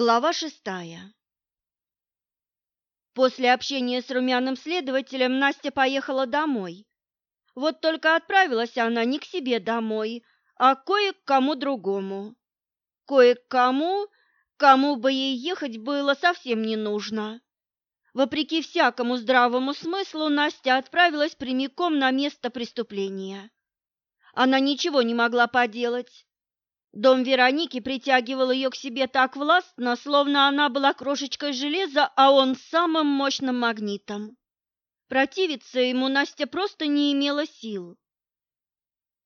Глава шестая. После общения с румяным следователем Настя поехала домой. Вот только отправилась она не к себе домой, а кое кому другому. Кое кому, кому бы ей ехать было совсем не нужно. Вопреки всякому здравому смыслу, Настя отправилась прямиком на место преступления. Она ничего не могла поделать. Дом Вероники притягивал ее к себе так властно, словно она была крошечкой железа, а он самым мощным магнитом. Противиться ему Настя просто не имела сил.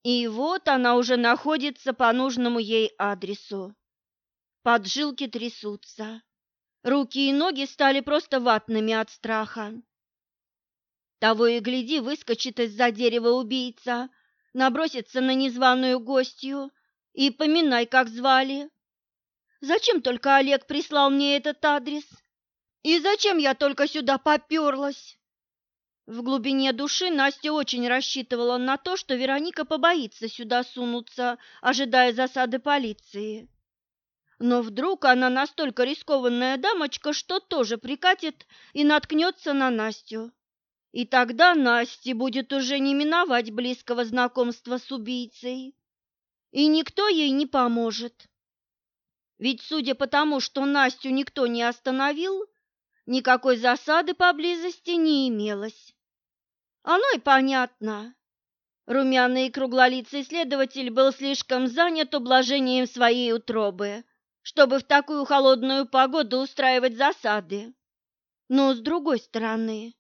И вот она уже находится по нужному ей адресу. Поджилки трясутся. Руки и ноги стали просто ватными от страха. Того и гляди, выскочит из-за дерева убийца, набросится на незваную гостью, и поминай, как звали. Зачем только Олег прислал мне этот адрес? И зачем я только сюда поперлась? В глубине души Настя очень рассчитывала на то, что Вероника побоится сюда сунуться, ожидая засады полиции. Но вдруг она настолько рискованная дамочка, что тоже прикатит и наткнется на Настю. И тогда Насте будет уже не миновать близкого знакомства с убийцей и никто ей не поможет. Ведь, судя по тому, что Настю никто не остановил, никакой засады поблизости не имелось. Оно и понятно. Румяный и круглолицый следователь был слишком занят ублажением своей утробы, чтобы в такую холодную погоду устраивать засады. Но с другой стороны,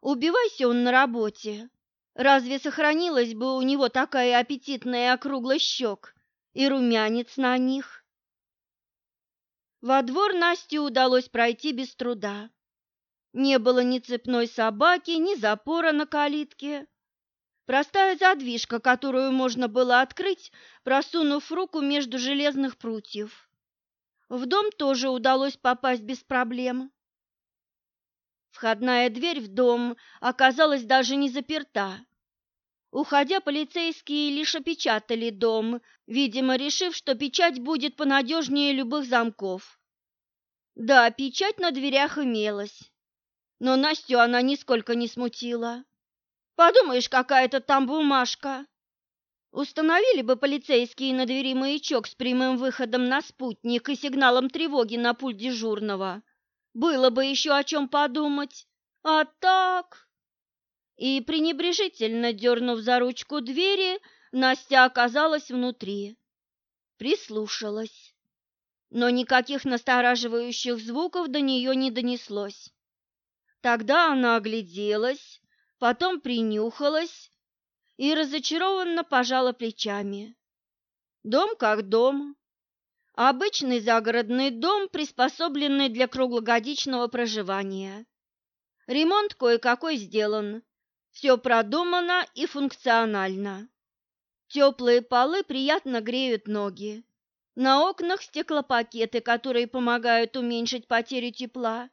убивайся он на работе, Разве сохранилась бы у него такая аппетитная округлость щек и румянец на них? Во двор Насте удалось пройти без труда. Не было ни цепной собаки, ни запора на калитке. Простая задвижка, которую можно было открыть, просунув руку между железных прутьев. В дом тоже удалось попасть без проблем. Входная дверь в дом оказалась даже не заперта. Уходя, полицейские лишь опечатали дом, видимо, решив, что печать будет понадежнее любых замков. Да, печать на дверях имелась, но Настю она нисколько не смутила. Подумаешь, какая-то там бумажка. Установили бы полицейские на двери маячок с прямым выходом на спутник и сигналом тревоги на пульт дежурного – было бы еще о чем подумать. А так... И пренебрежительно дернув за ручку двери, Настя оказалась внутри. Прислушалась. Но никаких настораживающих звуков до нее не донеслось. Тогда она огляделась, потом принюхалась и разочарованно пожала плечами. Дом как дом, Обычный загородный дом, приспособленный для круглогодичного проживания. Ремонт кое-какой сделан. Все продумано и функционально. Теплые полы приятно греют ноги. На окнах стеклопакеты, которые помогают уменьшить потерю тепла.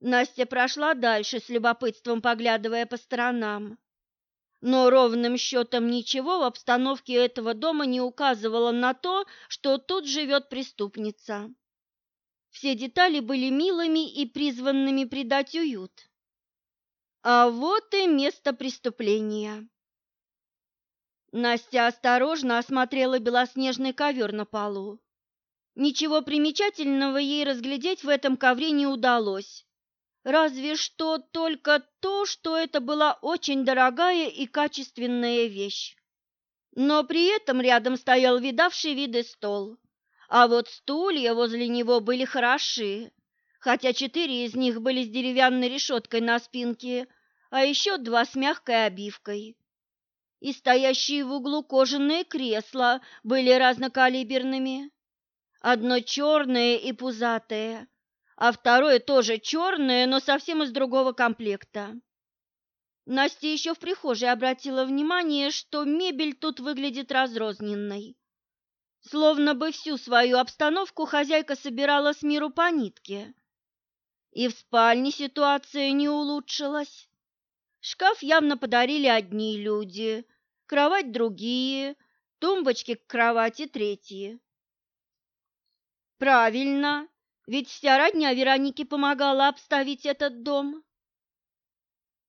Настя прошла дальше, с любопытством поглядывая по сторонам но ровным счетом ничего в обстановке этого дома не указывало на то, что тут живет преступница. Все детали были милыми и призванными придать уют. А вот и место преступления. Настя осторожно осмотрела белоснежный ковер на полу. Ничего примечательного ей разглядеть в этом ковре не удалось. Разве что только то, что это была очень дорогая и качественная вещь. Но при этом рядом стоял видавший виды стол, а вот стулья возле него были хороши, хотя четыре из них были с деревянной решеткой на спинке, а еще два с мягкой обивкой. И стоящие в углу кожаные кресла были разнокалиберными. Одно черное и пузатое, а второе тоже черное, но совсем из другого комплекта. Настя еще в прихожей обратила внимание, что мебель тут выглядит разрозненной. Словно бы всю свою обстановку хозяйка собирала с миру по нитке. И в спальне ситуация не улучшилась. Шкаф явно подарили одни люди, кровать другие, тумбочки к кровати третьи. Правильно, ведь вся родня Вероники помогала обставить этот дом.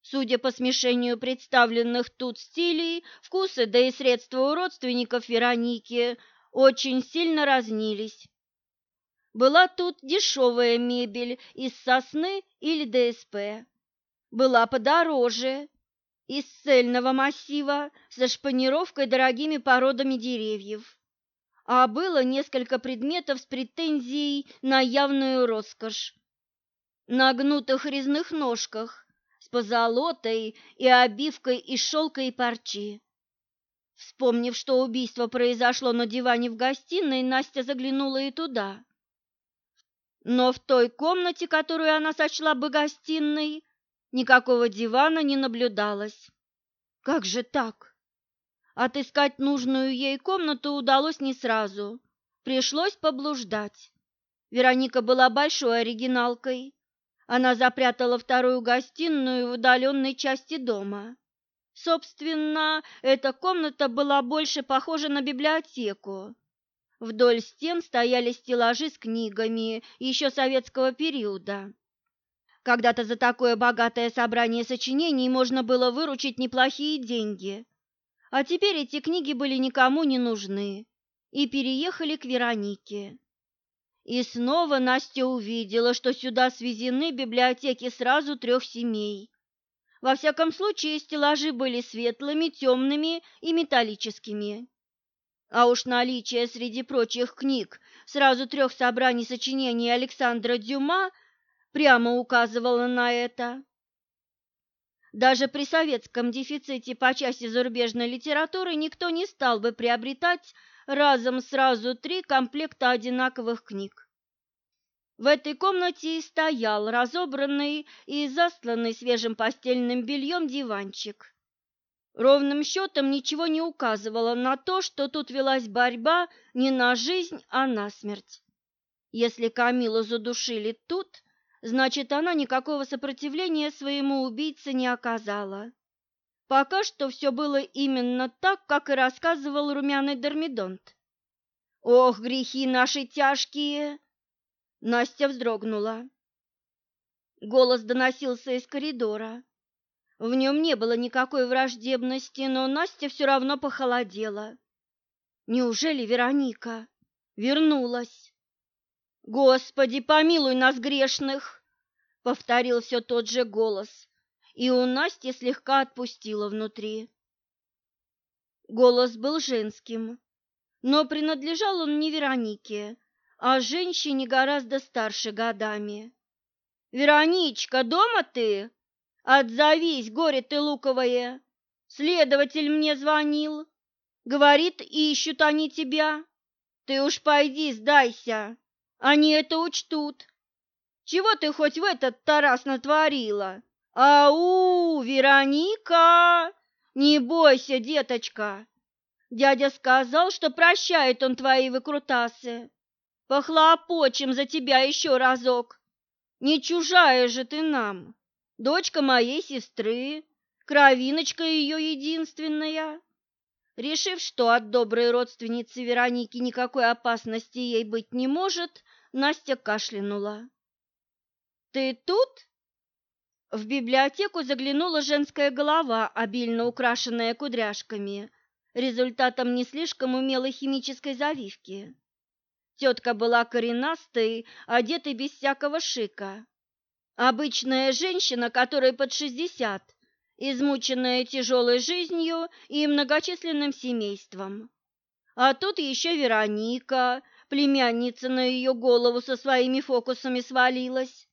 Судя по смешению представленных тут стилей, вкусы, да и средства у родственников Вероники очень сильно разнились. Была тут дешевая мебель из сосны или ДСП. Была подороже, из цельного массива со шпанировкой дорогими породами деревьев. А было несколько предметов с претензией на явную роскошь. На гнутых резных ножках, с позолотой и обивкой из шелка и парчи. Вспомнив, что убийство произошло на диване в гостиной, Настя заглянула и туда. Но в той комнате, которую она сочла бы гостиной, никакого дивана не наблюдалось. Как же так? Отыскать нужную ей комнату удалось не сразу. Пришлось поблуждать. Вероника была большой оригиналкой. Она запрятала вторую гостиную в удаленной части дома. Собственно, эта комната была больше похожа на библиотеку. Вдоль стен стояли стеллажи с книгами еще советского периода. Когда-то за такое богатое собрание сочинений можно было выручить неплохие деньги. А теперь эти книги были никому не нужны и переехали к Веронике. И снова Настя увидела, что сюда свезены библиотеки сразу трех семей. Во всяком случае, стеллажи были светлыми, темными и металлическими. А уж наличие среди прочих книг сразу трех собраний сочинений Александра Дюма прямо указывало на это. Даже при советском дефиците по части зарубежной литературы никто не стал бы приобретать разом сразу три комплекта одинаковых книг. В этой комнате и стоял разобранный и застланный свежим постельным бельем диванчик. Ровным счетом ничего не указывало на то, что тут велась борьба не на жизнь, а на смерть. Если Камилу задушили тут, значит, она никакого сопротивления своему убийце не оказала. Пока что все было именно так, как и рассказывал румяный Дормидонт. «Ох, грехи наши тяжкие!» Настя вздрогнула. Голос доносился из коридора. В нем не было никакой враждебности, но Настя все равно похолодела. Неужели Вероника вернулась? «Господи, помилуй нас грешных!» — повторил все тот же голос и у Насти слегка отпустило внутри. Голос был женским, но принадлежал он не Веронике, а женщине гораздо старше годами. «Вероничка, дома ты? Отзовись, горе ты луковое! Следователь мне звонил. Говорит, ищут они тебя. Ты уж пойди, сдайся, они это учтут. Чего ты хоть в этот Тарас натворила?» «Ау, Вероника! Не бойся, деточка! Дядя сказал, что прощает он твои выкрутасы. Похлопочем за тебя еще разок. Не чужая же ты нам, дочка моей сестры, кровиночка ее единственная». Решив, что от доброй родственницы Вероники никакой опасности ей быть не может, Настя кашлянула. «Ты тут?» В библиотеку заглянула женская голова, обильно украшенная кудряшками, результатом не слишком умелой химической завивки. Тетка была коренастой, одетой без всякого шика. Обычная женщина, которой под шестьдесят, измученная тяжелой жизнью и многочисленным семейством. А тут еще Вероника, племянница на ее голову со своими фокусами свалилась.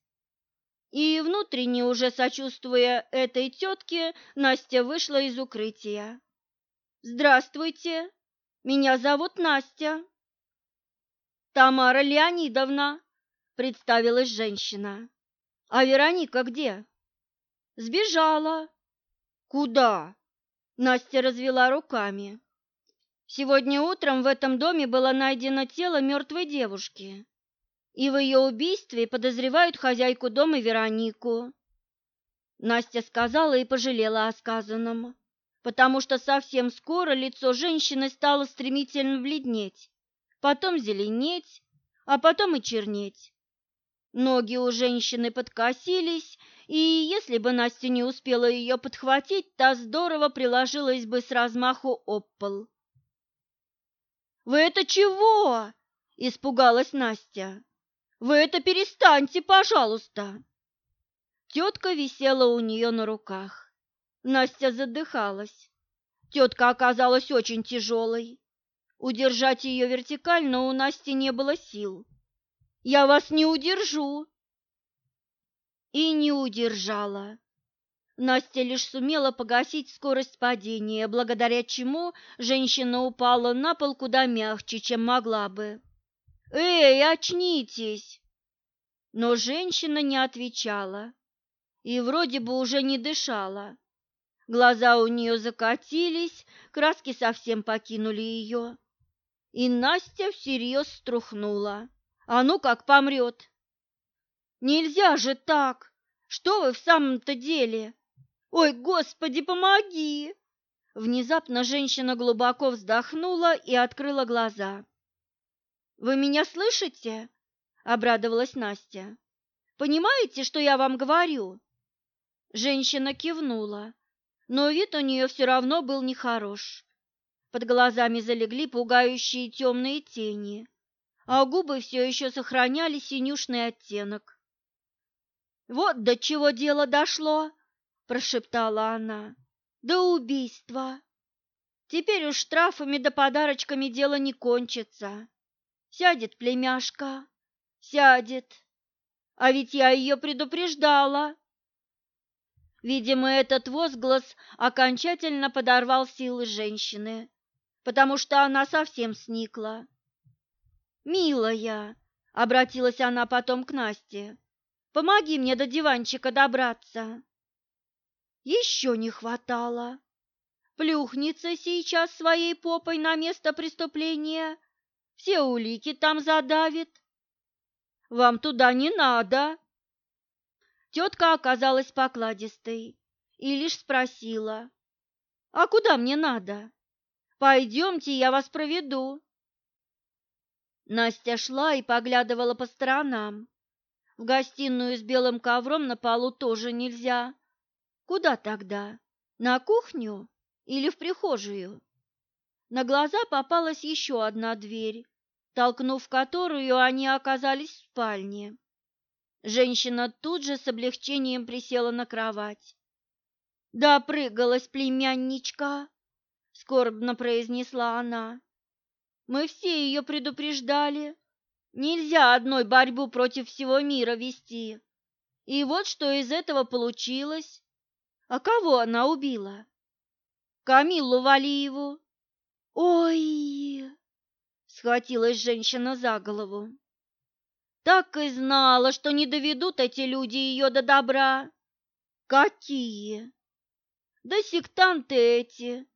И внутренне уже сочувствуя этой тетке, Настя вышла из укрытия. «Здравствуйте, меня зовут Настя». «Тамара Леонидовна», — представилась женщина. «А Вероника где?» «Сбежала». «Куда?» — Настя развела руками. «Сегодня утром в этом доме было найдено тело мертвой девушки и в ее убийстве подозревают хозяйку дома Веронику. Настя сказала и пожалела о сказанном, потому что совсем скоро лицо женщины стало стремительно бледнеть, потом зеленеть, а потом и чернеть. Ноги у женщины подкосились, и если бы Настя не успела ее подхватить, та здорово приложилась бы с размаху об пол. «Вы это чего?» – испугалась Настя. «Вы это перестаньте, пожалуйста!» Тетка висела у нее на руках. Настя задыхалась. Тетка оказалась очень тяжелой. Удержать ее вертикально у Насти не было сил. «Я вас не удержу!» И не удержала. Настя лишь сумела погасить скорость падения, благодаря чему женщина упала на пол куда мягче, чем могла бы. «Эй, очнитесь!» Но женщина не отвечала и вроде бы уже не дышала. Глаза у нее закатились, краски совсем покинули ее. И Настя всерьез струхнула. А ну как помрет! Нельзя же так! Что вы в самом-то деле? Ой, Господи, помоги! Внезапно женщина глубоко вздохнула и открыла глаза. «Вы меня слышите?» – обрадовалась Настя. «Понимаете, что я вам говорю?» Женщина кивнула, но вид у нее все равно был нехорош. Под глазами залегли пугающие темные тени, а губы все еще сохраняли синюшный оттенок. «Вот до чего дело дошло!» – прошептала она. «До убийства! Теперь уж штрафами да подарочками дело не кончится. Сядет племяшка, сядет. А ведь я ее предупреждала!» Видимо, этот возглас окончательно подорвал силы женщины, потому что она совсем сникла. «Милая», — обратилась она потом к Насте, — «помоги мне до диванчика добраться». Еще не хватало. Плюхнется сейчас своей попой на место преступления, все улики там задавит. «Вам туда не надо», Тетка оказалась покладистой и лишь спросила, «А куда мне надо? Пойдемте, я вас проведу». Настя шла и поглядывала по сторонам. В гостиную с белым ковром на полу тоже нельзя. Куда тогда? На кухню или в прихожую? На глаза попалась еще одна дверь, толкнув которую они оказались в спальне. Женщина тут же с облегчением присела на кровать. «Да, прыгалась племянничка», — скорбно произнесла она. «Мы все ее предупреждали. Нельзя одной борьбу против всего мира вести. И вот что из этого получилось. А кого она убила? Камиллу Валиеву. Ой! Схватилась женщина за голову. Так и знала, что не доведут эти люди ее до добра. Какие? Да сектанты эти,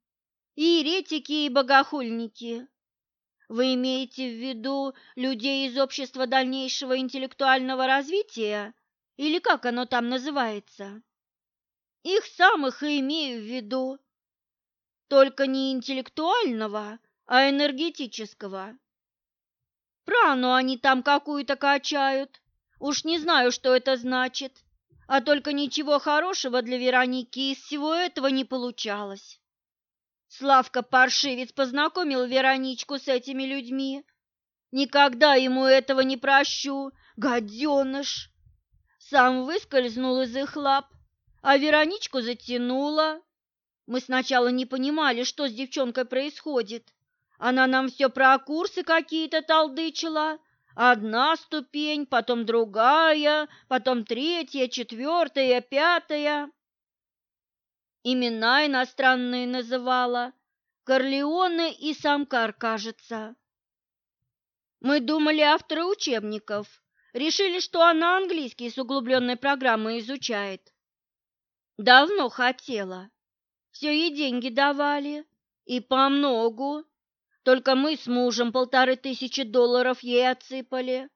и еретики, и богохульники. Вы имеете в виду людей из общества дальнейшего интеллектуального развития, или как оно там называется? Их самых и имею в виду. Только не интеллектуального, а энергетического. Прану они там какую-то качают. Уж не знаю, что это значит. А только ничего хорошего для Вероники из всего этого не получалось. Славка Паршивец познакомил Вероничку с этими людьми. Никогда ему этого не прощу, гаденыш. Сам выскользнул из их лап, а Вероничку затянула. Мы сначала не понимали, что с девчонкой происходит. Она нам все про курсы какие-то толдычила. Одна ступень, потом другая, потом третья, четвертая, пятая. Имена иностранные называла. Корлеоне и Самкар, кажется. Мы думали авторы учебников. Решили, что она английский с углубленной программой изучает. Давно хотела. Все ей деньги давали. И по многу. Только мы с мужем полторы тысячи долларов ей отсыпали.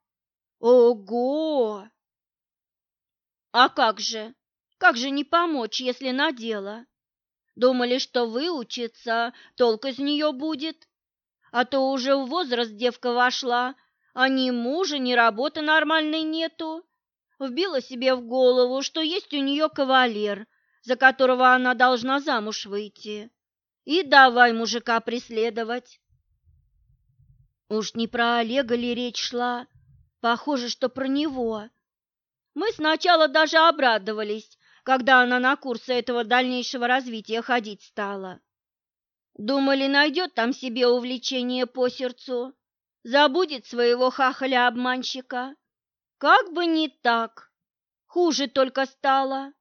Ого! А как же? Как же не помочь, если на дело? Думали, что выучиться, толк из нее будет. А то уже в возраст девка вошла, а ни мужа, ни работы нормальной нету. Вбила себе в голову, что есть у нее кавалер, за которого она должна замуж выйти. И давай мужика преследовать. Уж не про Олега ли речь шла? Похоже, что про него. Мы сначала даже обрадовались, когда она на курсы этого дальнейшего развития ходить стала. Думали, найдет там себе увлечение по сердцу, забудет своего хахаля-обманщика. Как бы не так, хуже только стало.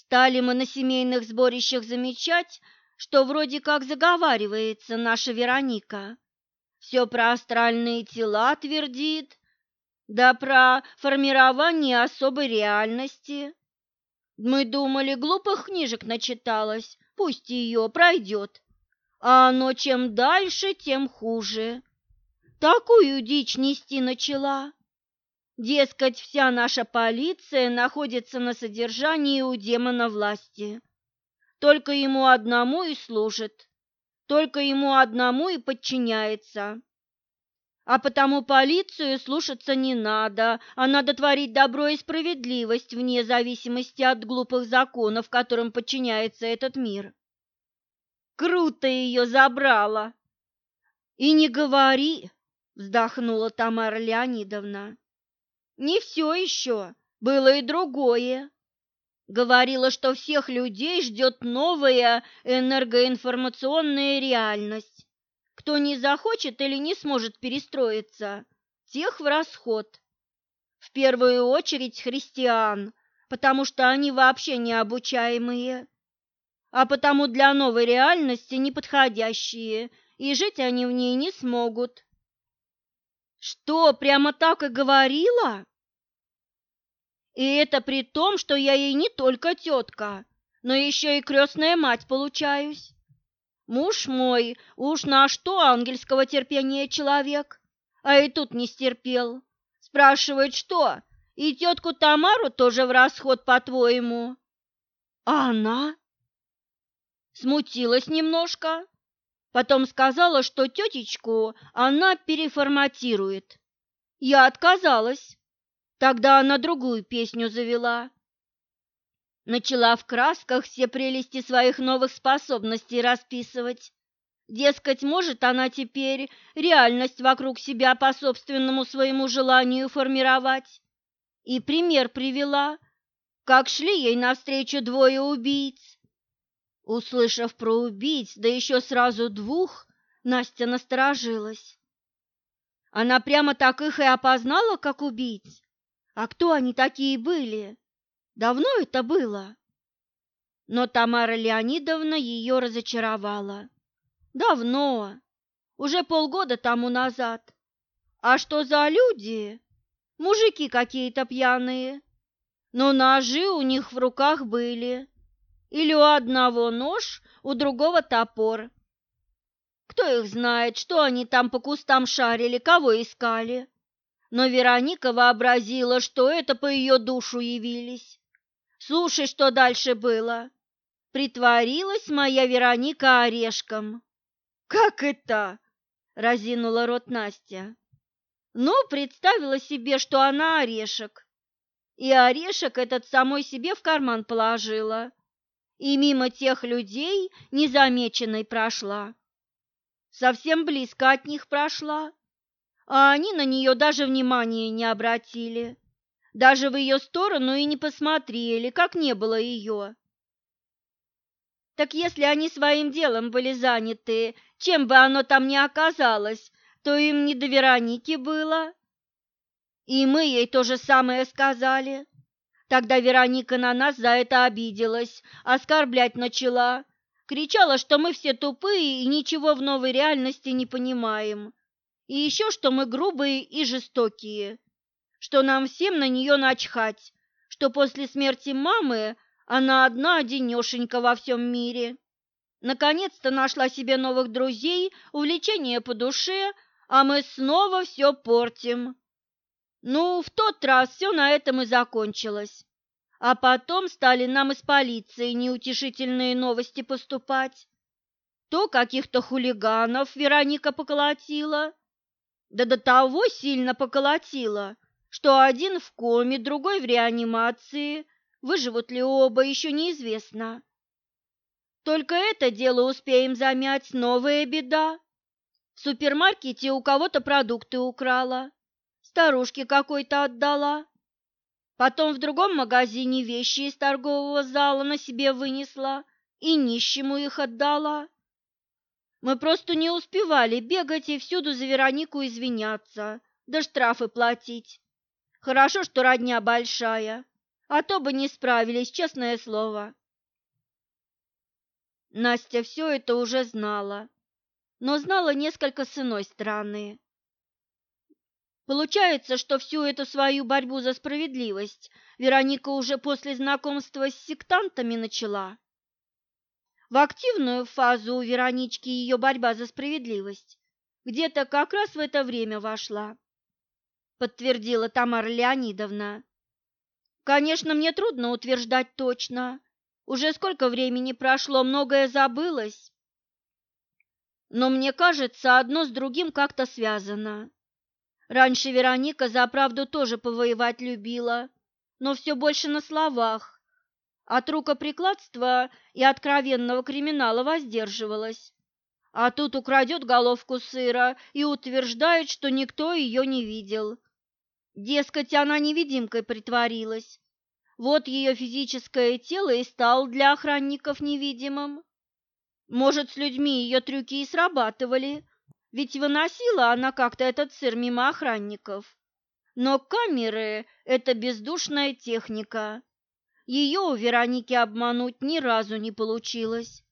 Стали мы на семейных сборищах замечать, что вроде как заговаривается наша Вероника. Все про астральные тела твердит, да про формирование особой реальности. Мы думали, глупых книжек начиталась, пусть ее пройдет. А оно чем дальше, тем хуже. Такую дичь нести начала. Дескать, вся наша полиция находится на содержании у демона власти. Только ему одному и служит, только ему одному и подчиняется. А потому полицию слушаться не надо, а надо творить добро и справедливость вне зависимости от глупых законов, которым подчиняется этот мир. Круто ее забрала. И не говори, вздохнула Тамара Леонидовна. Не все еще, было и другое. Говорила, что всех людей ждет новая энергоинформационная реальность. Кто не захочет или не сможет перестроиться, тех в расход. В первую очередь христиан, потому что они вообще необучаемые а потому для новой реальности неподходящие, и жить они в ней не смогут. Что, прямо так и говорила? И это при том, что я ей не только тетка, но еще и крестная мать получаюсь. Муж мой уж на что ангельского терпения человек, а и тут не стерпел. Спрашивает, что, и тетку Тамару тоже в расход, по-твоему? А она? смутилась немножко, потом сказала, что тетечку она переформатирует. Я отказалась. Тогда она другую песню завела. Начала в красках все прелести своих новых способностей расписывать. Дескать, может она теперь реальность вокруг себя по собственному своему желанию формировать. И пример привела, как шли ей навстречу двое убийц. Услышав про убийц, да еще сразу двух, Настя насторожилась. Она прямо так их и опознала, как убийц. А кто они такие были? Давно это было? Но Тамара Леонидовна ее разочаровала. Давно, уже полгода тому назад. А что за люди? Мужики какие-то пьяные. Но ножи у них в руках были. Или у одного нож, у другого топор. Кто их знает, что они там по кустам шарили, кого искали. Но Вероника вообразила, что это по ее душу явились. Слушай, что дальше было. Притворилась моя Вероника орешком. Как это? разинула рот Настя. Ну, представила себе, что она орешек. И орешек этот самой себе в карман положила и мимо тех людей незамеченной прошла. Совсем близко от них прошла, а они на нее даже внимания не обратили, даже в ее сторону и не посмотрели, как не было ее. Так если они своим делом были заняты, чем бы оно там ни оказалось, то им не до Вероники было. И мы ей то же самое сказали. Тогда Вероника на нас за это обиделась, оскорблять начала, кричала, что мы все тупые и ничего в новой реальности не понимаем, и еще что мы грубые и жестокие, что нам всем на нее начхать, что после смерти мамы она одна одинешенька во всем мире. Наконец-то нашла себе новых друзей, увлечение по душе, а мы снова все портим. Ну, в тот раз все на этом и закончилось. А потом стали нам из полиции неутешительные новости поступать. То каких-то хулиганов Вероника поколотила, Да до того сильно поколотило, что один в коме, другой в реанимации, выживут ли оба, еще неизвестно. Только это дело успеем замять, новая беда. В супермаркете у кого-то продукты украла, старушке какой-то отдала. Потом в другом магазине вещи из торгового зала на себе вынесла и нищему их отдала. Мы просто не успевали бегать и всюду за Веронику извиняться, да штрафы платить. Хорошо, что родня большая, а то бы не справились, честное слово. Настя все это уже знала, но знала несколько с иной стороны. Получается, что всю эту свою борьбу за справедливость Вероника уже после знакомства с сектантами начала. В активную фазу у Веронички ее борьба за справедливость где-то как раз в это время вошла, подтвердила Тамара Леонидовна. Конечно, мне трудно утверждать точно. Уже сколько времени прошло, многое забылось. Но мне кажется, одно с другим как-то связано. Раньше Вероника за правду тоже повоевать любила, но все больше на словах. От рукоприкладства и откровенного криминала воздерживалась. А тут украдет головку сыра и утверждает, что никто ее не видел. Дескать, она невидимкой притворилась. Вот ее физическое тело и стало для охранников невидимым. Может, с людьми ее трюки и срабатывали, ведь выносила она как-то этот сыр мимо охранников. Но камеры – это бездушная техника. Ее у Вероники обмануть ни разу не получилось.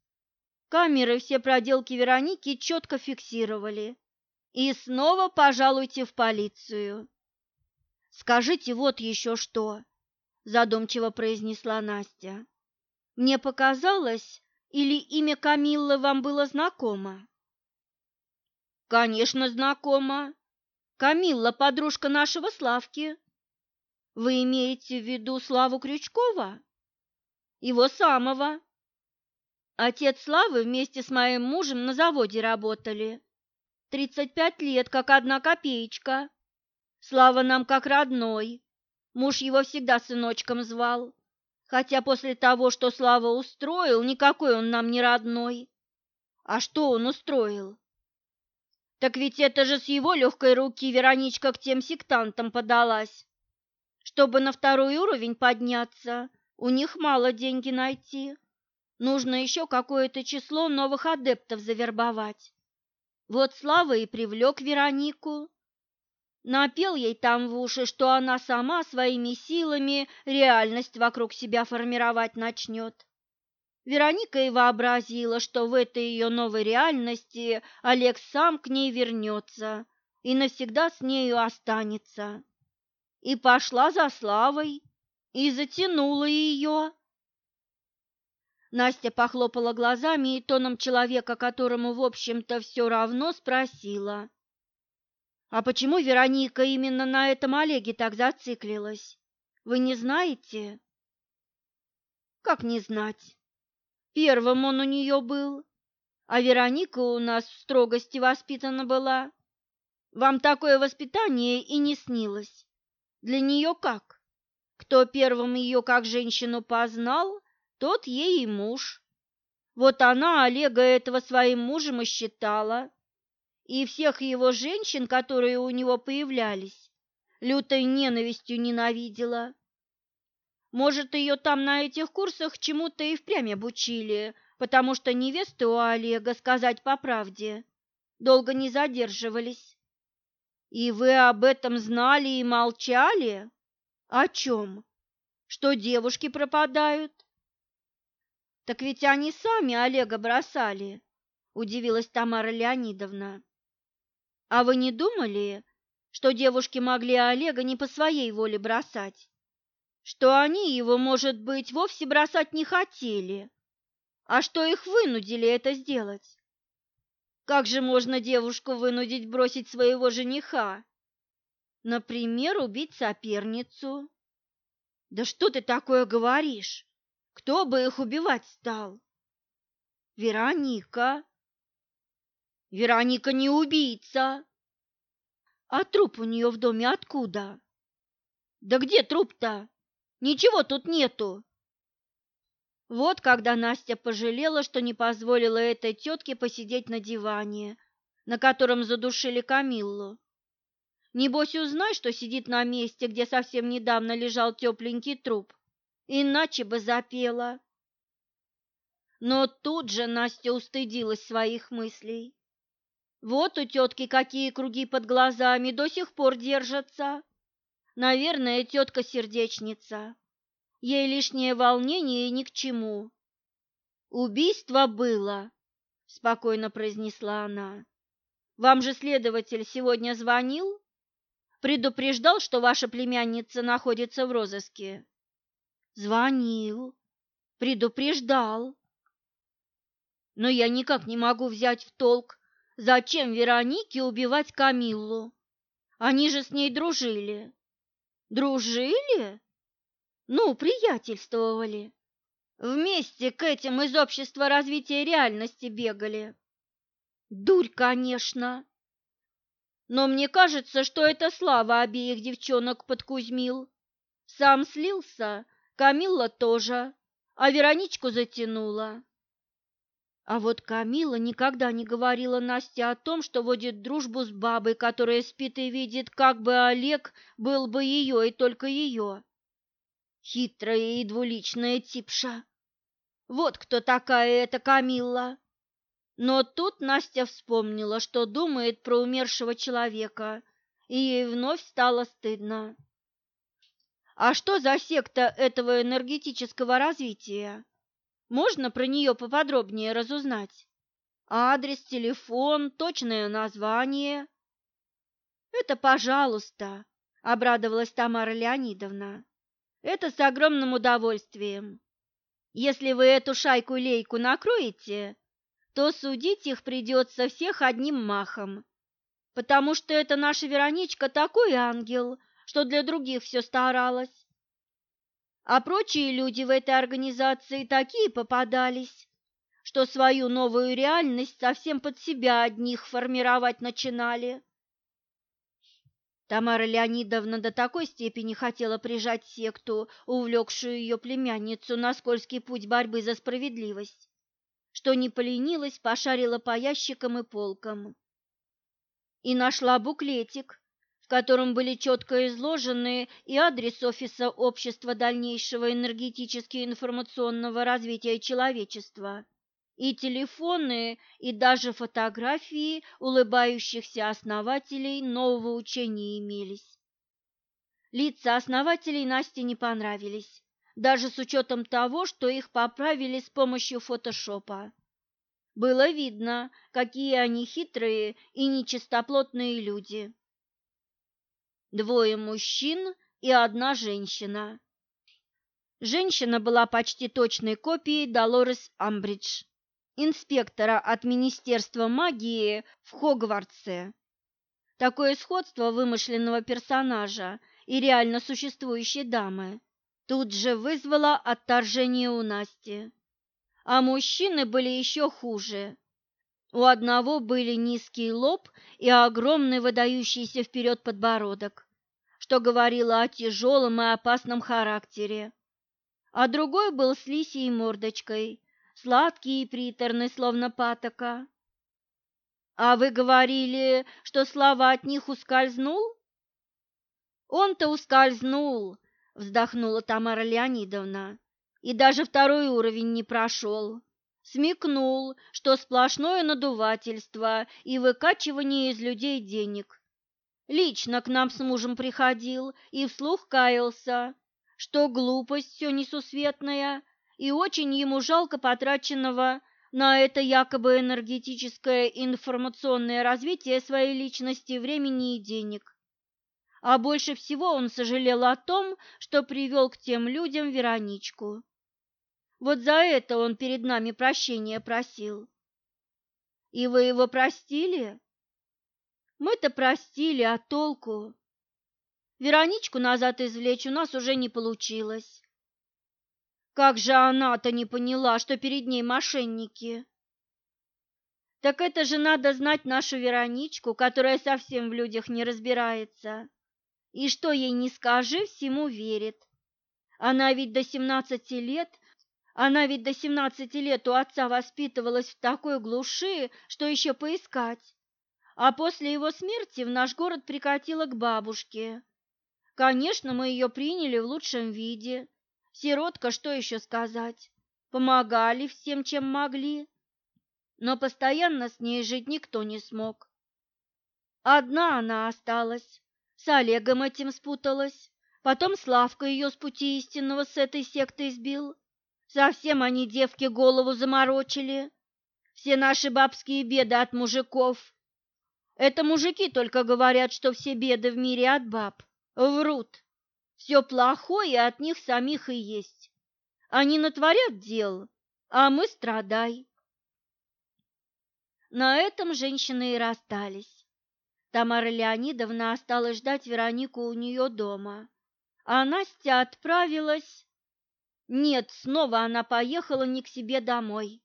Камеры все проделки Вероники четко фиксировали. И снова пожалуйте в полицию. «Скажите вот еще что», – задумчиво произнесла Настя. «Мне показалось, или имя Камиллы вам было знакомо?» Конечно, знакома. Камилла, подружка нашего Славки. Вы имеете в виду Славу Крючкова? Его самого. Отец Славы вместе с моим мужем на заводе работали. Тридцать пять лет, как одна копеечка. Слава нам как родной. Муж его всегда сыночком звал. Хотя после того, что Слава устроил, никакой он нам не родной. А что он устроил? Так ведь это же с его легкой руки Вероничка к тем сектантам подалась. Чтобы на второй уровень подняться, у них мало деньги найти. Нужно еще какое-то число новых адептов завербовать. Вот Слава и привлек Веронику. Напел ей там в уши, что она сама своими силами реальность вокруг себя формировать начнет. Вероника и вообразила, что в этой ее новой реальности Олег сам к ней вернется и навсегда с нею останется. И пошла за Славой, и затянула ее. Настя похлопала глазами и тоном человека, которому, в общем-то, все равно спросила. «А почему Вероника именно на этом Олеге так зациклилась? Вы не знаете?» «Как не знать?» Первым он у нее был, а Вероника у нас в строгости воспитана была. Вам такое воспитание и не снилось. Для нее как? Кто первым ее как женщину познал, тот ей и муж. Вот она Олега этого своим мужем и считала. И всех его женщин, которые у него появлялись, лютой ненавистью ненавидела. Может, ее там на этих курсах чему-то и впрямь обучили, потому что невесты у Олега, сказать по правде, долго не задерживались. И вы об этом знали и молчали? О чем? Что девушки пропадают? Так ведь они сами Олега бросали, удивилась Тамара Леонидовна. А вы не думали, что девушки могли Олега не по своей воле бросать? Что они его, может быть, вовсе бросать не хотели, а что их вынудили это сделать. Как же можно девушку вынудить бросить своего жениха? Например, убить соперницу. Да что ты такое говоришь? Кто бы их убивать стал? Вероника. Вероника не убийца. А труп у нее в доме откуда? Да где труп-то? Ничего тут нету. Вот когда Настя пожалела, что не позволила этой тетке посидеть на диване, на котором задушили Камиллу. Небось, узнай, что сидит на месте, где совсем недавно лежал тепленький труп, иначе бы запела. Но тут же Настя устыдилась своих мыслей. Вот у тетки какие круги под глазами до сих пор держатся. Наверное, тетка-сердечница. Ей лишнее волнение ни к чему. Убийство было, спокойно произнесла она. Вам же следователь сегодня звонил? Предупреждал, что ваша племянница находится в розыске. Звонил, предупреждал. Но я никак не могу взять в толк, зачем Веронике убивать Камиллу. Они же с ней дружили. Дружили? Ну, приятельствовали. Вместе к этим из общества развития реальности бегали. Дурь, конечно. Но мне кажется, что это Слава обеих девчонок подкузмил. Сам слился, Камилла тоже, а Вероничку затянула. А вот Камила никогда не говорила Насте о том, что водит дружбу с бабой, которая спит и видит, как бы Олег был бы ее и только ее. Хитрая и двуличная типша. Вот кто такая эта Камилла. Но тут Настя вспомнила, что думает про умершего человека, и ей вновь стало стыдно. А что за секта этого энергетического развития? Можно про нее поподробнее разузнать? Адрес, телефон, точное название? Это пожалуйста, обрадовалась Тамара Леонидовна. Это с огромным удовольствием. Если вы эту шайку-лейку накроете, то судить их придется всех одним махом, потому что это наша Вероничка такой ангел, что для других все старалась. А прочие люди в этой организации такие попадались, что свою новую реальность совсем под себя одних формировать начинали. Тамара Леонидовна до такой степени хотела прижать секту, увлекшую ее племянницу на скользкий путь борьбы за справедливость, что не поленилась, пошарила по ящикам и полкам. И нашла буклетик, в котором были четко изложены и адрес офиса Общества дальнейшего энергетически-информационного развития человечества, и телефоны, и даже фотографии улыбающихся основателей нового учения имелись. Лица основателей Насте не понравились, даже с учетом того, что их поправили с помощью фотошопа. Было видно, какие они хитрые и нечистоплотные люди. Двое мужчин и одна женщина. Женщина была почти точной копией Долорес Амбридж инспектора от Министерства магии в Хогвартсе. Такое сходство вымышленного персонажа и реально существующей дамы тут же вызвало отторжение у Насти. А мужчины были еще хуже. У одного были низкий лоб и огромный выдающийся вперед подбородок, что говорило о тяжелом и опасном характере, а другой был с лисьей мордочкой сладкий и приторный, словно патока. А вы говорили, что Слава от них ускользнул? Он-то ускользнул, вздохнула Тамара Леонидовна, и даже второй уровень не прошел. Смекнул, что сплошное надувательство и выкачивание из людей денег. Лично к нам с мужем приходил и вслух каялся, что глупость все несусветная, и очень ему жалко потраченного на это якобы энергетическое информационное развитие своей личности времени и денег. А больше всего он сожалел о том, что привел к тем людям Вероничку. Вот за это он перед нами прощения просил. И вы его простили? Мы-то простили, а толку? Вероничку назад извлечь у нас уже не получилось. Как же она-то не поняла, что перед ней мошенники? Так это же надо знать нашу Вероничку, которая совсем в людях не разбирается. И что ей не скажи, всему верит. Она ведь до семнадцати лет, она ведь до семнадцати лет у отца воспитывалась в такой глуши, что еще поискать. А после его смерти в наш город прикатила к бабушке. Конечно, мы ее приняли в лучшем виде. Сиротка, что еще сказать? Помогали всем, чем могли. Но постоянно с ней жить никто не смог. Одна она осталась, с Олегом этим спуталась. Потом Славка ее с пути истинного с этой сектой сбил. Совсем они девке голову заморочили. Все наши бабские беды от мужиков. Это мужики только говорят, что все беды в мире от баб. Врут. Все плохое от них самих и есть. Они натворят дел, а мы страдай. На этом женщины и расстались. Тамара Леонидовна осталась ждать Веронику у нее дома, а Настя отправилась... Нет, снова она поехала не к себе домой.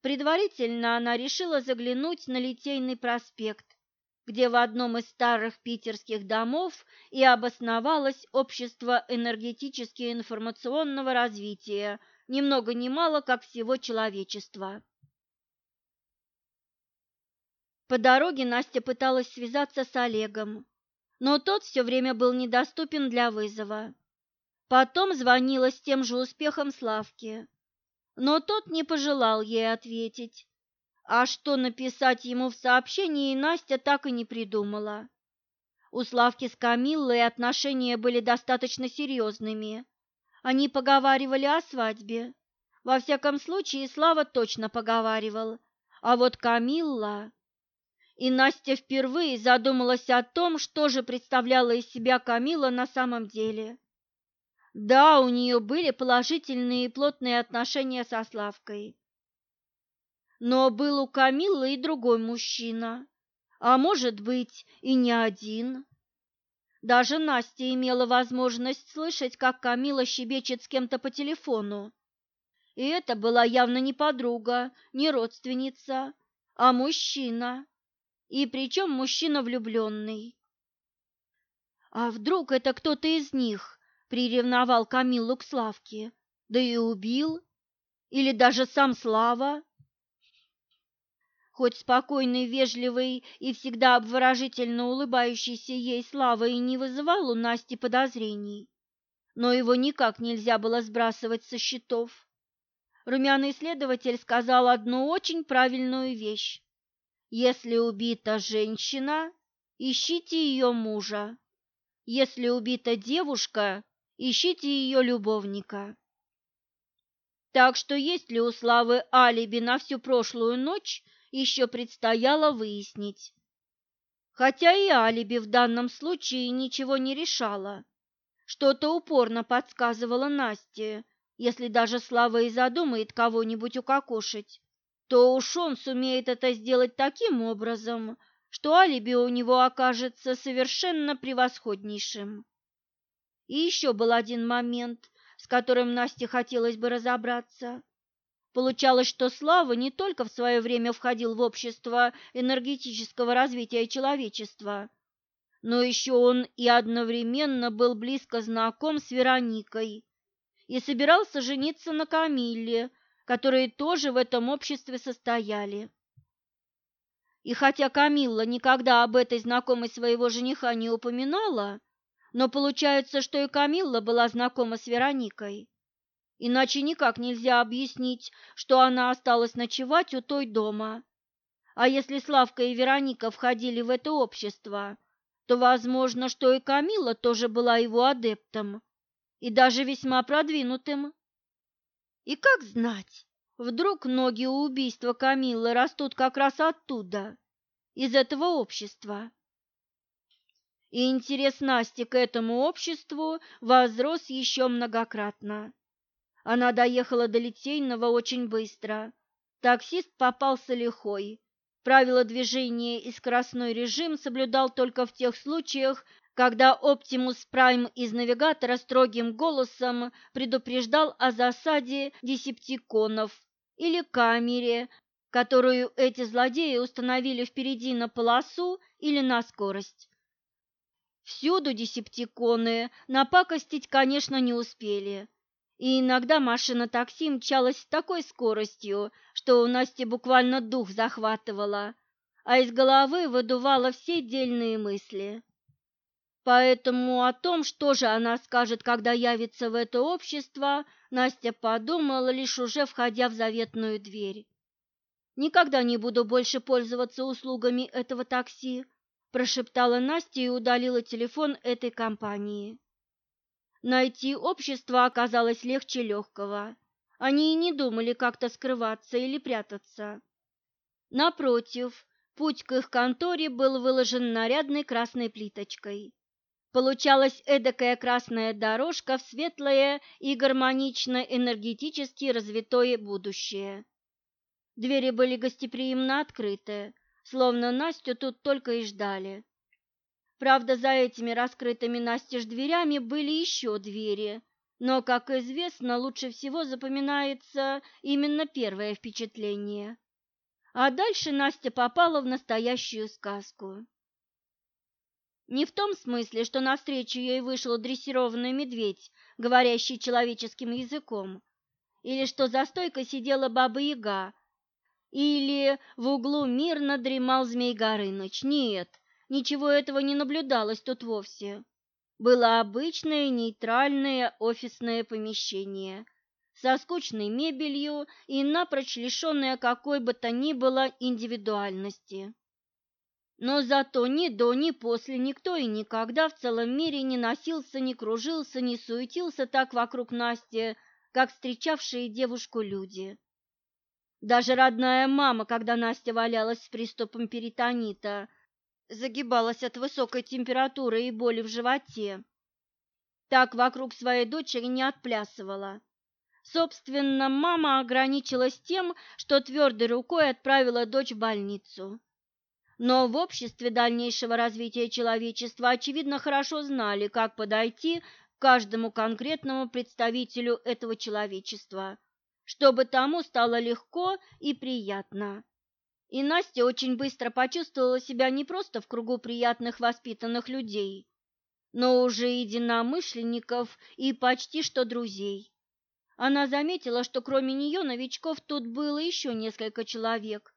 Предварительно она решила заглянуть на Литейный проспект, где в одном из старых питерских домов и обосновалось общество энергетически-информационного развития, ни много ни мало, как всего человечества. По дороге Настя пыталась связаться с Олегом, но тот все время был недоступен для вызова. Потом звонила с тем же успехом Славке, но тот не пожелал ей ответить. А что написать ему в сообщении, Настя так и не придумала. У Славки с Камиллой отношения были достаточно серьезными. Они поговаривали о свадьбе. Во всяком случае, Слава точно поговаривал. А вот Камилла... И Настя впервые задумалась о том, что же представляла из себя Камила на самом деле. Да, у нее были положительные и плотные отношения со Славкой. Но был у Камиллы и другой мужчина, а может быть и не один. Даже Настя имела возможность слышать, как Камила щебечет с кем-то по телефону. И это была явно не подруга, не родственница, а мужчина. И причем мужчина влюбленный. А вдруг это кто-то из них приревновал Камиллу к Славке, да и убил? Или даже сам Слава? Хоть спокойный, вежливый и всегда обворожительно улыбающийся ей Слава и не вызывал у Насти подозрений, но его никак нельзя было сбрасывать со счетов. Румяный следователь сказал одну очень правильную вещь. Если убита женщина, ищите ее мужа. Если убита девушка, ищите ее любовника. Так что есть ли у Славы алиби на всю прошлую ночь, еще предстояло выяснить. Хотя и алиби в данном случае ничего не решало. Что-то упорно подсказывало Насте, если даже Слава и задумает кого-нибудь укокошить, то уж он сумеет это сделать таким образом, что алиби у него окажется совершенно превосходнейшим. И еще был один момент, с которым Насте хотелось бы разобраться. Получалось, что Слава не только в свое время входил в общество энергетического развития человечества, но еще он и одновременно был близко знаком с Вероникой и собирался жениться на Камилле, которые тоже в этом обществе состояли. И хотя Камилла никогда об этой знакомой своего жениха не упоминала, но получается, что и Камилла была знакома с Вероникой. Иначе никак нельзя объяснить, что она осталась ночевать у той дома. А если Славка и Вероника входили в это общество, то возможно, что и Камила тоже была его адептом, и даже весьма продвинутым. И как знать, вдруг ноги у убийства Камиллы растут как раз оттуда, из этого общества. И интерес Насти к этому обществу возрос еще многократно. Она доехала до Литейного очень быстро. Таксист попался лихой. Правила движения и скоростной режим соблюдал только в тех случаях, когда Оптимус Прайм из навигатора строгим голосом предупреждал о засаде десептиконов или камере, которую эти злодеи установили впереди на полосу или на скорость. Всюду десептиконы напакостить, конечно, не успели. И иногда машина такси мчалась с такой скоростью, что у Насти буквально дух захватывала, а из головы выдувала все дельные мысли. Поэтому о том, что же она скажет, когда явится в это общество, Настя подумала, лишь уже входя в заветную дверь. «Никогда не буду больше пользоваться услугами этого такси», прошептала Настя и удалила телефон этой компании. Найти общество оказалось легче легкого. Они и не думали как-то скрываться или прятаться. Напротив, путь к их конторе был выложен нарядной красной плиточкой. Получалась эдакая красная дорожка в светлое и гармонично-энергетически развитое будущее. Двери были гостеприимно открыты, словно Настю тут только и ждали. Правда, за этими раскрытыми настежь дверями были еще двери, но, как известно, лучше всего запоминается именно первое впечатление. А дальше Настя попала в настоящую сказку. Не в том смысле, что навстречу ей вышел дрессированный медведь, говорящий человеческим языком, или что за стойкой сидела баба-яга, или в углу мирно дремал Змей Горыныч. Нет, ничего этого не наблюдалось тут вовсе. Было обычное нейтральное офисное помещение со скучной мебелью и напрочь лишенное какой бы то ни было индивидуальности. Но зато ни до, ни после никто и никогда в целом мире не носился, не кружился, не суетился так вокруг Насти, как встречавшие девушку люди. Даже родная мама, когда Настя валялась с приступом перитонита, загибалась от высокой температуры и боли в животе. Так вокруг своей дочери не отплясывала. Собственно, мама ограничилась тем, что твердой рукой отправила дочь в больницу. Но в обществе дальнейшего развития человечества, очевидно, хорошо знали, как подойти к каждому конкретному представителю этого человечества, чтобы тому стало легко и приятно. И Настя очень быстро почувствовала себя не просто в кругу приятных воспитанных людей, но уже единомышленников и почти что друзей. Она заметила, что кроме нее новичков тут было еще несколько человек,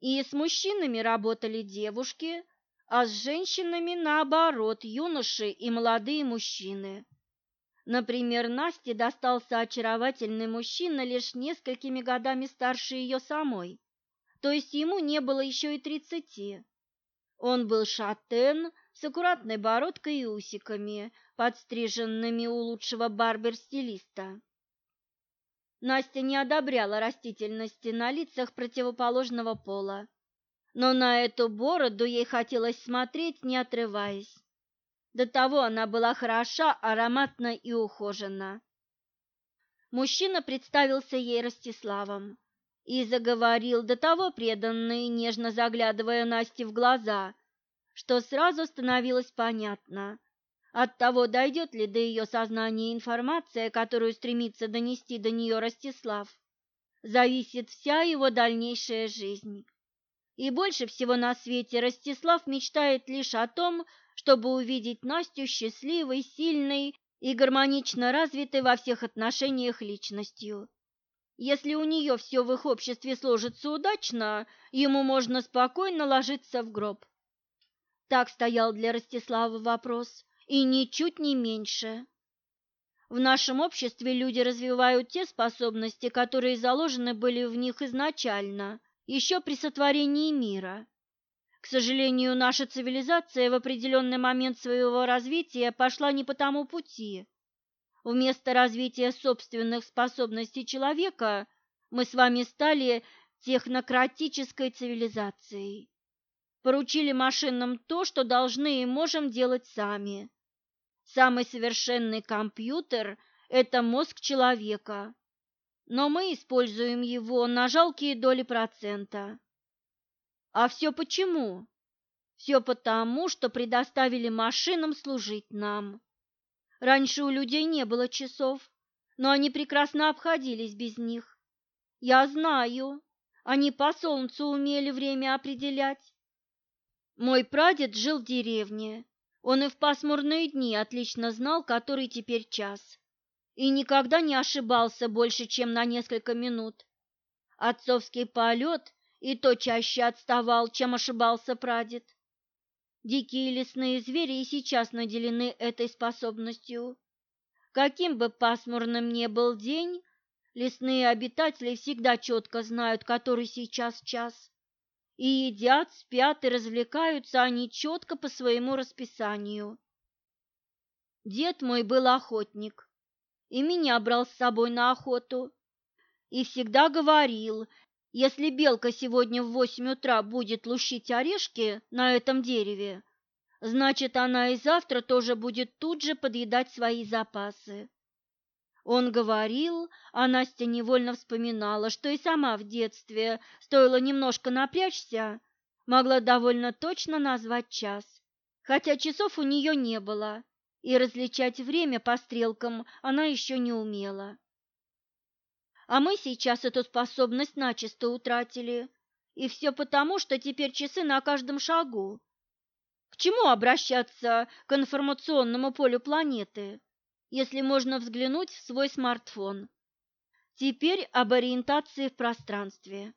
и с мужчинами работали девушки, а с женщинами, наоборот, юноши и молодые мужчины. Например, Насте достался очаровательный мужчина лишь несколькими годами старше ее самой, то есть ему не было еще и тридцати. Он был шатен, с аккуратной бородкой и усиками, подстриженными у лучшего барбер-стилиста. Настя не одобряла растительности на лицах противоположного пола, но на эту бороду ей хотелось смотреть, не отрываясь. До того она была хороша, ароматна и ухожена. Мужчина представился ей Ростиславом и заговорил до того преданно и нежно заглядывая Насте в глаза, что сразу становилось понятно – от того, дойдет ли до ее сознания информация, которую стремится донести до нее Ростислав, зависит вся его дальнейшая жизнь. И больше всего на свете Ростислав мечтает лишь о том, чтобы увидеть Настю счастливой, сильной и гармонично развитой во всех отношениях личностью. Если у нее все в их обществе сложится удачно, ему можно спокойно ложиться в гроб. Так стоял для Ростислава вопрос, и ничуть не меньше. В нашем обществе люди развивают те способности, которые заложены были в них изначально, еще при сотворении мира. К сожалению, наша цивилизация в определенный момент своего развития пошла не по тому пути. Вместо развития собственных способностей человека мы с вами стали технократической цивилизацией. Поручили машинам то, что должны и можем делать сами. Самый совершенный компьютер – это мозг человека, но мы используем его на жалкие доли процента. А все почему? Все потому, что предоставили машинам служить нам. Раньше у людей не было часов, но они прекрасно обходились без них. Я знаю, они по солнцу умели время определять. Мой прадед жил в деревне. Он и в пасмурные дни отлично знал, который теперь час, и никогда не ошибался больше, чем на несколько минут. Отцовский полет и то чаще отставал, чем ошибался прадед. Дикие лесные звери и сейчас наделены этой способностью. Каким бы пасмурным ни был день, лесные обитатели всегда четко знают, который сейчас час. И едят, спят и развлекаются они четко по своему расписанию. Дед мой был охотник, и меня брал с собой на охоту. И всегда говорил, если белка сегодня в восемь утра будет лущить орешки на этом дереве, значит, она и завтра тоже будет тут же подъедать свои запасы. Он говорил, а Настя невольно вспоминала, что и сама в детстве, стоило немножко напрячься, могла довольно точно назвать час, хотя часов у нее не было, и различать время по стрелкам она еще не умела. А мы сейчас эту способность начисто утратили. И все потому, что теперь часы на каждом шагу. К чему обращаться к информационному полю планеты, если можно взглянуть в свой смартфон? Теперь об ориентации в пространстве.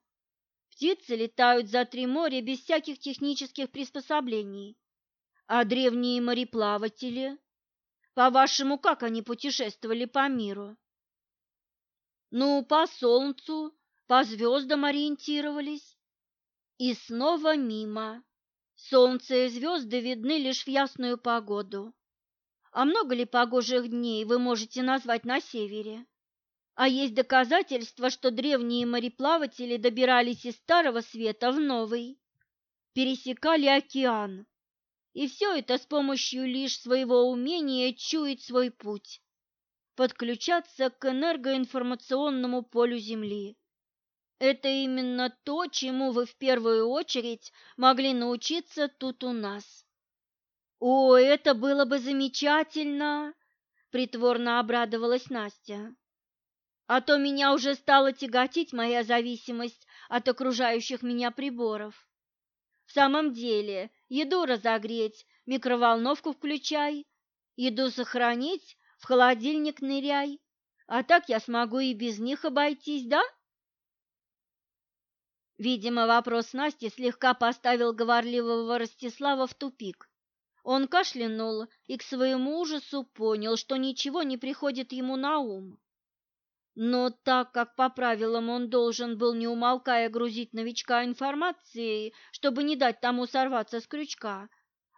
Птицы летают за три моря без всяких технических приспособлений. А древние мореплаватели? По-вашему, как они путешествовали по миру? Ну, по солнцу, по звездам ориентировались. И снова мимо. Солнце и звезды видны лишь в ясную погоду. А много ли погожих дней вы можете назвать на севере? А есть доказательства, что древние мореплаватели добирались из Старого Света в Новый, пересекали океан. И все это с помощью лишь своего умения чуять свой путь подключаться к энергоинформационному полю Земли. Это именно то, чему вы в первую очередь могли научиться тут у нас. О, это было бы замечательно, притворно обрадовалась Настя. А то меня уже стала тяготить моя зависимость от окружающих меня приборов. В самом деле, еду разогреть, микроволновку включай, еду сохранить, в холодильник ныряй, а так я смогу и без них обойтись, да? Видимо, вопрос Насти слегка поставил говорливого Ростислава в тупик. Он кашлянул и к своему ужасу понял, что ничего не приходит ему на ум. Но так как по правилам он должен был, не умолкая, грузить новичка информацией, чтобы не дать тому сорваться с крючка,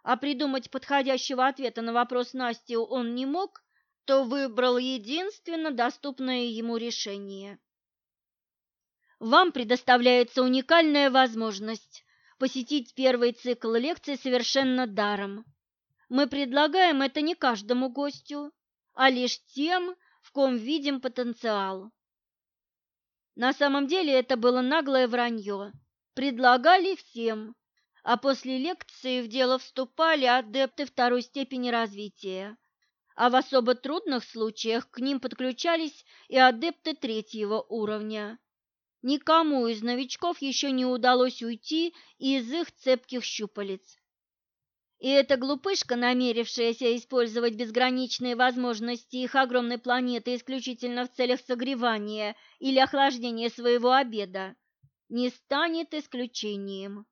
а придумать подходящего ответа на вопрос Насти он не мог, то выбрал единственно доступное ему решение. Вам предоставляется уникальная возможность посетить первый цикл лекций совершенно даром. Мы предлагаем это не каждому гостю, а лишь тем, ком видим потенциал. На самом деле это было наглое вранье. Предлагали всем, а после лекции в дело вступали адепты второй степени развития а в особо трудных случаях к ним подключались и адепты третьего уровня. Никому из новичков еще не удалось уйти из их цепких щупалец. И эта глупышка, намерившаяся использовать безграничные возможности их огромной планеты исключительно в целях согревания или охлаждения своего обеда, не станет исключением.